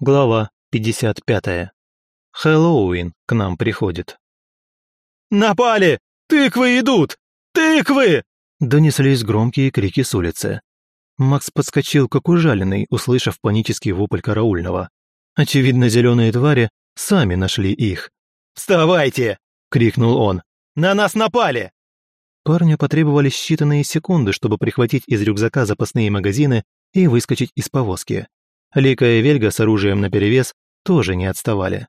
Глава 55. Хэллоуин к нам приходит. «Напали! Тыквы идут! Тыквы!» Донеслись громкие крики с улицы. Макс подскочил, как ужаленный, услышав панический вопль караульного. Очевидно, зеленые твари сами нашли их. «Вставайте!» — крикнул он. «На нас напали!» Парню потребовались считанные секунды, чтобы прихватить из рюкзака запасные магазины и выскочить из повозки. Лика и Вельга с оружием наперевес тоже не отставали.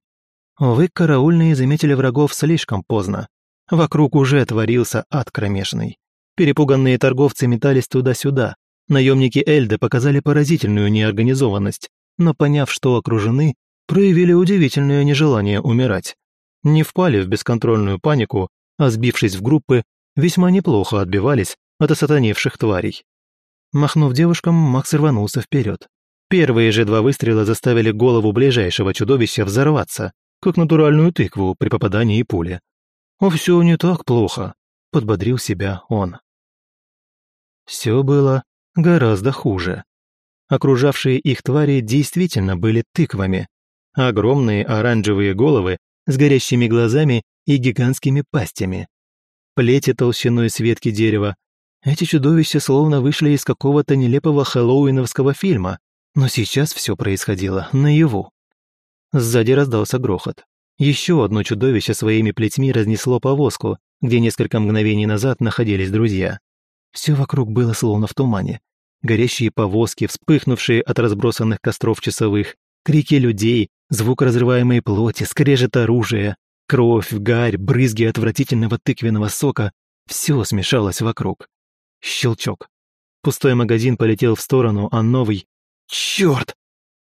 Увы, караульные заметили врагов слишком поздно. Вокруг уже творился ад кромешный. Перепуганные торговцы метались туда-сюда. Наемники Эльды показали поразительную неорганизованность, но поняв, что окружены, проявили удивительное нежелание умирать. Не впали в бесконтрольную панику, а сбившись в группы, весьма неплохо отбивались от осатаневших тварей. Махнув девушкам, Макс рванулся вперед. Первые же два выстрела заставили голову ближайшего чудовища взорваться, как натуральную тыкву при попадании пули. «О, все не так плохо», — подбодрил себя он. Все было гораздо хуже. Окружавшие их твари действительно были тыквами. Огромные оранжевые головы с горящими глазами и гигантскими пастями. Плети толщиной с ветки дерева. Эти чудовища словно вышли из какого-то нелепого хэллоуиновского фильма, но сейчас все происходило наяву. Сзади раздался грохот. Еще одно чудовище своими плетьми разнесло повозку, где несколько мгновений назад находились друзья. Все вокруг было словно в тумане. Горящие повозки, вспыхнувшие от разбросанных костров часовых, крики людей, звук разрываемой плоти, скрежет оружия, кровь, гарь, брызги отвратительного тыквенного сока — все смешалось вокруг. Щелчок. Пустой магазин полетел в сторону, а новый Черт!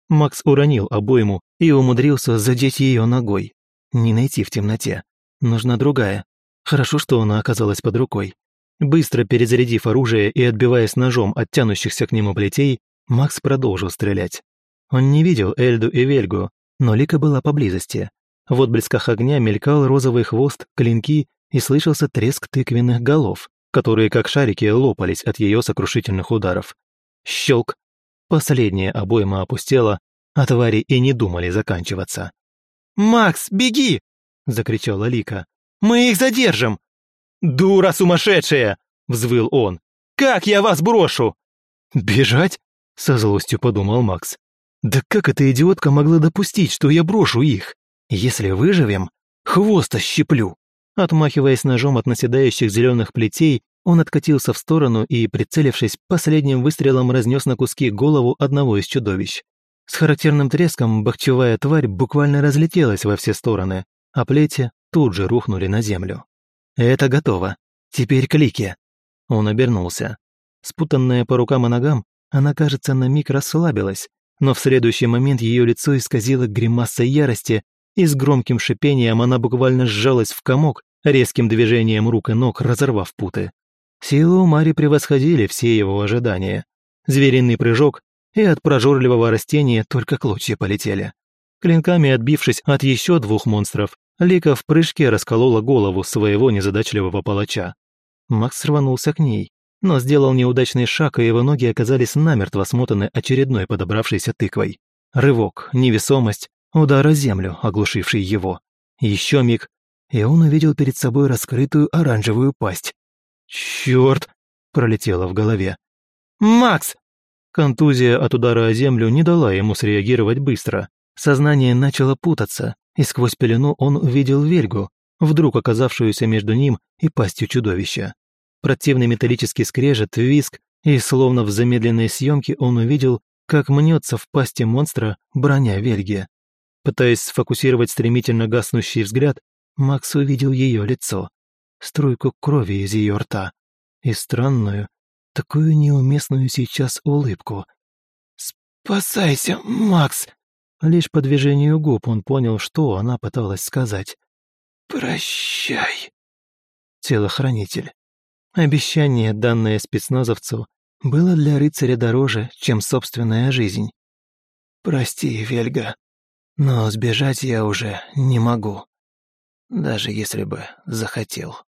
Макс уронил обойму и умудрился задеть ее ногой. Не найти в темноте. Нужна другая. Хорошо, что она оказалась под рукой. Быстро перезарядив оружие и отбиваясь ножом от тянущихся к нему плетей, Макс продолжил стрелять. Он не видел Эльду и Вельгу, но Лика была поблизости. В отблесках огня мелькал розовый хвост, клинки и слышался треск тыквенных голов, которые как шарики лопались от ее сокрушительных ударов. Щелк, Последняя обойма опустела, а твари и не думали заканчиваться. «Макс, беги!» — закричала Лика. «Мы их задержим!» «Дура сумасшедшая!» — взвыл он. «Как я вас брошу?» «Бежать?» — со злостью подумал Макс. «Да как эта идиотка могла допустить, что я брошу их? Если выживем, хвост ощиплю!» Отмахиваясь ножом от наседающих зеленых плетей, он откатился в сторону и, прицелившись, последним выстрелом разнес на куски голову одного из чудовищ. С характерным треском бахчевая тварь буквально разлетелась во все стороны, а плети тут же рухнули на землю. «Это готово. Теперь клики». Он обернулся. Спутанная по рукам и ногам, она, кажется, на миг расслабилась, но в следующий момент ее лицо исказило гримаса ярости, и с громким шипением она буквально сжалась в комок, резким движением рук и ног разорвав путы. Силы Мари превосходили все его ожидания. Звериный прыжок, и от прожорливого растения только клочья полетели. Клинками отбившись от еще двух монстров, Лика в прыжке расколола голову своего незадачливого палача. Макс рванулся к ней, но сделал неудачный шаг, и его ноги оказались намертво смотаны очередной подобравшейся тыквой. Рывок, невесомость, удар о землю, оглушивший его. Еще миг, и он увидел перед собой раскрытую оранжевую пасть. «Черт!» – пролетело в голове. «Макс!» Контузия от удара о землю не дала ему среагировать быстро. Сознание начало путаться, и сквозь пелену он увидел Вельгу, вдруг оказавшуюся между ним и пастью чудовища. Противный металлический скрежет, виск, и словно в замедленной съемке он увидел, как мнется в пасти монстра броня Вельги. Пытаясь сфокусировать стремительно гаснущий взгляд, Макс увидел ее лицо струйку крови из ее рта и странную, такую неуместную сейчас улыбку. «Спасайся, Макс!» Лишь по движению губ он понял, что она пыталась сказать. «Прощай!» Телохранитель. Обещание, данное спецназовцу, было для рыцаря дороже, чем собственная жизнь. «Прости, Вельга, но сбежать я уже не могу, даже если бы захотел».